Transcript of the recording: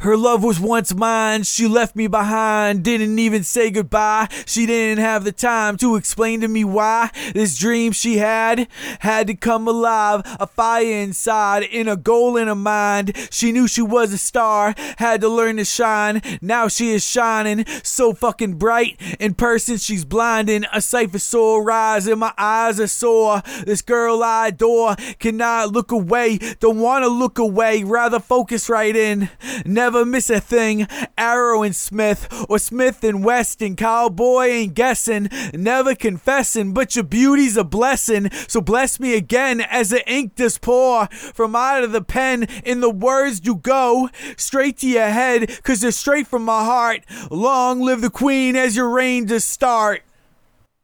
Her love was once mine, she left me behind, didn't even say goodbye. She didn't have the time to explain to me why this dream she had had to come alive. A fire inside, in a goal in her mind. She knew she was a star, had to learn to shine. Now she is shining, so fucking bright. In person, she's blinding. A for sore rise, and my eyes are sore. This girl I adore cannot look away, don't wanna look away, rather focus right in. Never miss a thing. Arrow and Smith, or Smith and Wesson, cowboy ain't guessing, never confessing, but your beauty's a blessing. So bless me again as the ink does pour from out of the pen. In the words you go straight to your head, cause they're straight from my heart. Long live the queen as your reign does start.